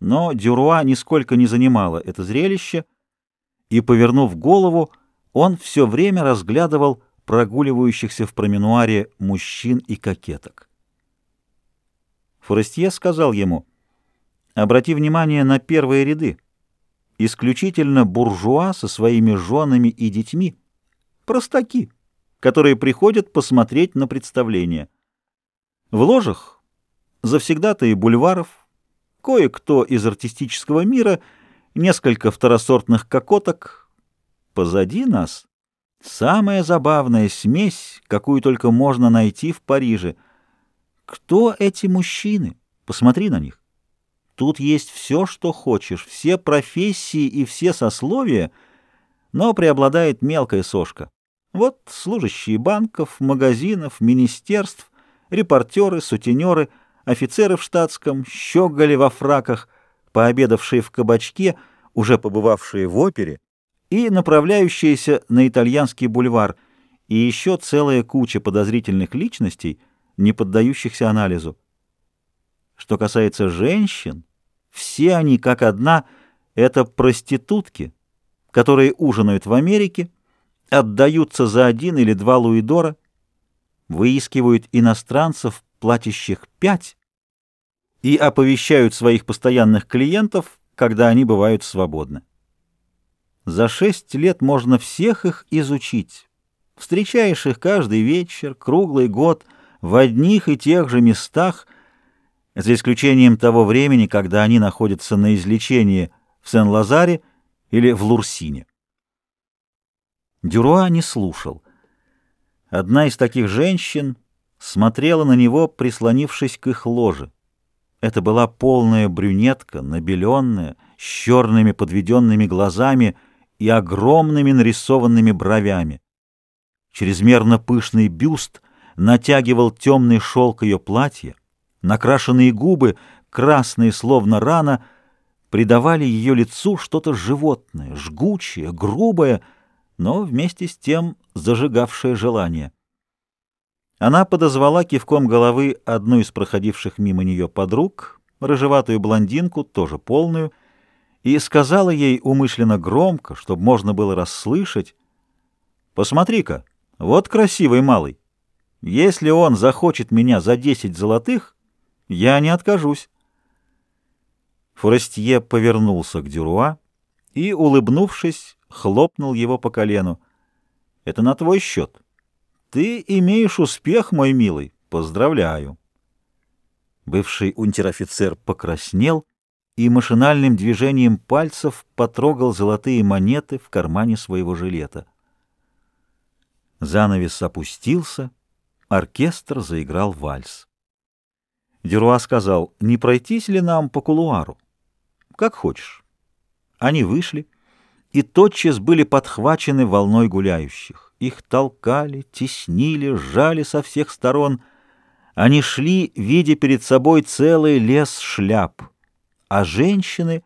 Но Дюруа нисколько не занимало это зрелище, и, повернув голову, он все время разглядывал прогуливающихся в променуаре мужчин и кокеток. Форестье сказал ему, «Обрати внимание на первые ряды. Исключительно буржуа со своими женами и детьми. Простаки, которые приходят посмотреть на представление. В ложах завсегда-то и бульваров, кое-кто из артистического мира, несколько второсортных кокоток. Позади нас самая забавная смесь, какую только можно найти в Париже. Кто эти мужчины? Посмотри на них. Тут есть все, что хочешь, все профессии и все сословия, но преобладает мелкая сошка. Вот служащие банков, магазинов, министерств, репортеры, сутенеры — офицеры в штатском, щеголи во фраках, пообедавшие в кабачке, уже побывавшие в опере, и направляющиеся на итальянский бульвар, и еще целая куча подозрительных личностей, не поддающихся анализу. Что касается женщин, все они, как одна, это проститутки, которые ужинают в Америке, отдаются за один или два луидора, выискивают иностранцев, платящих пять, и оповещают своих постоянных клиентов, когда они бывают свободны. За шесть лет можно всех их изучить. Встречаешь их каждый вечер, круглый год, в одних и тех же местах, за исключением того времени, когда они находятся на излечении в Сен-Лазаре или в Лурсине. Дюруа не слушал. Одна из таких женщин смотрела на него, прислонившись к их ложе. Это была полная брюнетка, набеленная, с черными подведенными глазами и огромными нарисованными бровями. Чрезмерно пышный бюст натягивал темный шелк ее платья, накрашенные губы, красные словно рана, придавали ее лицу что-то животное, жгучее, грубое, но вместе с тем зажигавшее желание. Она подозвала кивком головы одну из проходивших мимо нее подруг, рыжеватую блондинку, тоже полную, и сказала ей умышленно громко, чтобы можно было расслышать, «Посмотри-ка, вот красивый малый. Если он захочет меня за десять золотых, я не откажусь». Форестье повернулся к Дюруа и, улыбнувшись, хлопнул его по колену. «Это на твой счет». Ты имеешь успех, мой милый. Поздравляю. Бывший унтер-офицер покраснел и машинальным движением пальцев потрогал золотые монеты в кармане своего жилета. Занавес опустился, оркестр заиграл вальс. Деруа сказал, не пройтись ли нам по кулуару? Как хочешь. Они вышли и тотчас были подхвачены волной гуляющих. Их толкали, теснили, сжали со всех сторон. Они шли, видя перед собой целый лес шляп. А женщины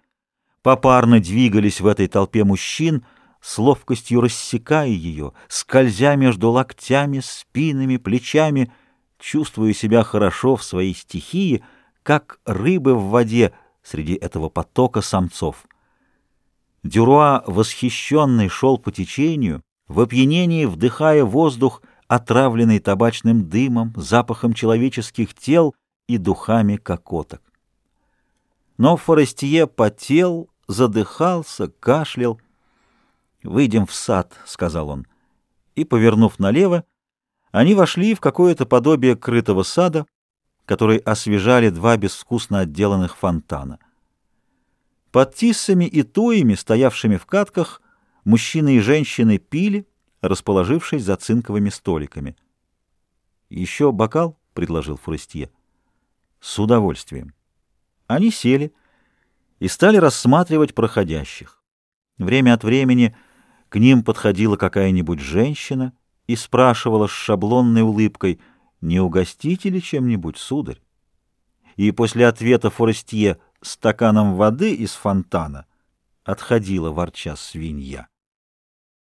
попарно двигались в этой толпе мужчин, с ловкостью рассекая ее, скользя между локтями, спинами, плечами, чувствуя себя хорошо в своей стихии, как рыбы в воде среди этого потока самцов. Дюруа, восхищенный, шел по течению, в опьянении вдыхая воздух, отравленный табачным дымом, запахом человеческих тел и духами кокоток. Но Форестье потел, задыхался, кашлял. «Выйдем в сад», — сказал он. И, повернув налево, они вошли в какое-то подобие крытого сада, который освежали два безвкусно отделанных фонтана. Под тиссами и туями, стоявшими в катках, Мужчины и женщины пили, расположившись за цинковыми столиками. «Еще бокал?» — предложил Форестье. «С удовольствием». Они сели и стали рассматривать проходящих. Время от времени к ним подходила какая-нибудь женщина и спрашивала с шаблонной улыбкой, «Не угостите ли чем-нибудь, сударь?» И после ответа Форестье стаканом воды из фонтана отходила ворча свинья.